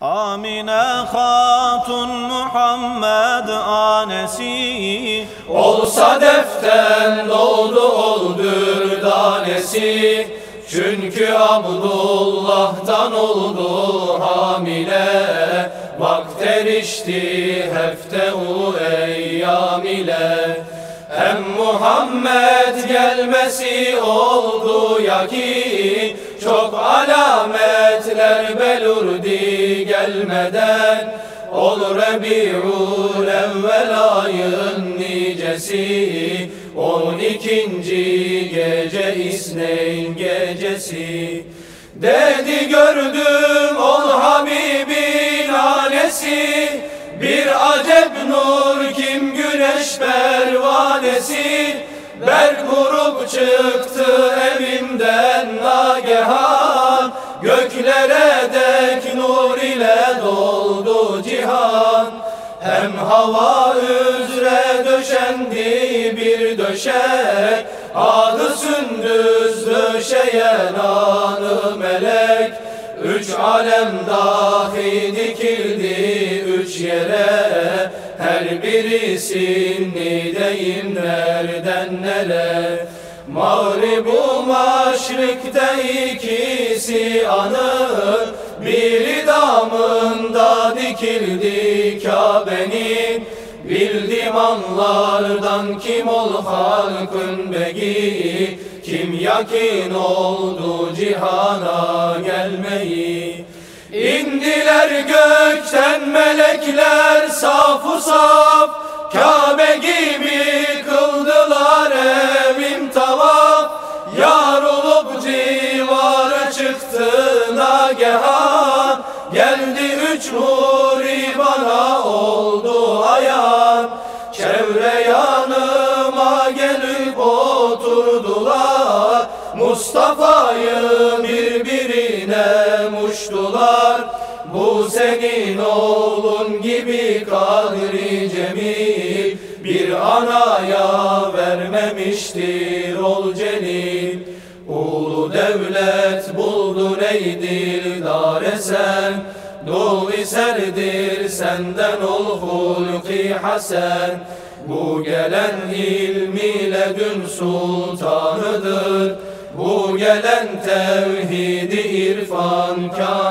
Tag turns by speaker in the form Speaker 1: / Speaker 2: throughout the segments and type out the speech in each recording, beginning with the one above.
Speaker 1: Amine Hatun Muhammed anesi.
Speaker 2: Olsa deften doğdu oldur danesi Çünkü Abdullah'tan oldu hamile. Vakt erişti hefte u eyyam ile Hem Muhammed gelmesi oldu yakin Çok alametler belurdi gelmeden. Ol Rebi'ul evvel ayın nicesi On ikinci gece İsneyn gecesi. Dedi gördüm pervanesi Berk vurup çıktı evimden nagehan. Göklere dek nur ile doldu cihan. Hem hava üzere döşendi bir döşek Adı sündüz döşeyen anı melek. Üç alem dahi dikildi üç yere Her birisini deyim nereden nere? Mağribu maşrikte ikisi anı Biri damında dikildi Kabe'nin. Bildim anlardan kim ol halkın begi. Kim yakin oldu cihana gelmeyi İndiler gökten melekler safu saf Kabe gibi kıldılar evim tavaf. Yar olup civarı çıktı nagehan. Geldi üç huri bana oldu ayan Çevre yanıma gelip oturdular. Mustafa'yı birbirine senin oğlun gibi kadri cemil Bir anaya vermemiştir ol celil. Ulu devlet buldun ey dildar sen Dul serdir senden ol hulki hasen. Bu gelen ilmiyle dün sultanıdır Bu gelen tevhidi irfan kanıdır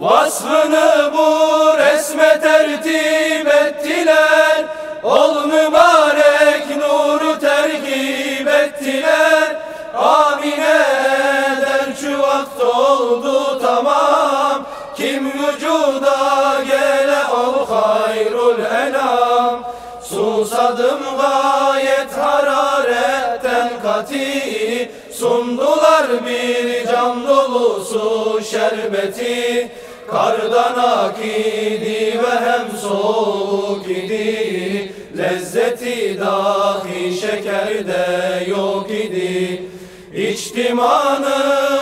Speaker 2: Vasfını bu resme tertip ettiler. Ol mübarek nuru terkip ettiler. Amine'den şu vakt oldu tamam. Kim vücuda gele ol hayrul enam. Susadım gayet hararetten kati. Sundular bir cam dolusu şerbeti Kardan akidi ve hem soğuk idi. Lezzeti dahi şekerde yok idi. İçtimanı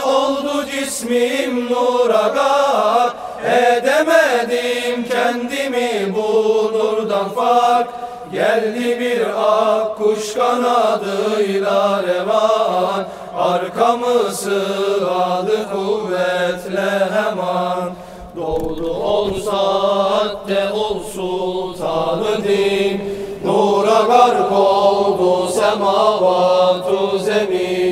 Speaker 2: oldu cismim nuragar Edemedim kendimi bu nurdan fark. Geldi bir ak kuş kanadıyla revan. Arkamı sığadı kuvvetle hemen Doğdu ol saatte ol sultanı din. Nura gark oldu semavatu zemin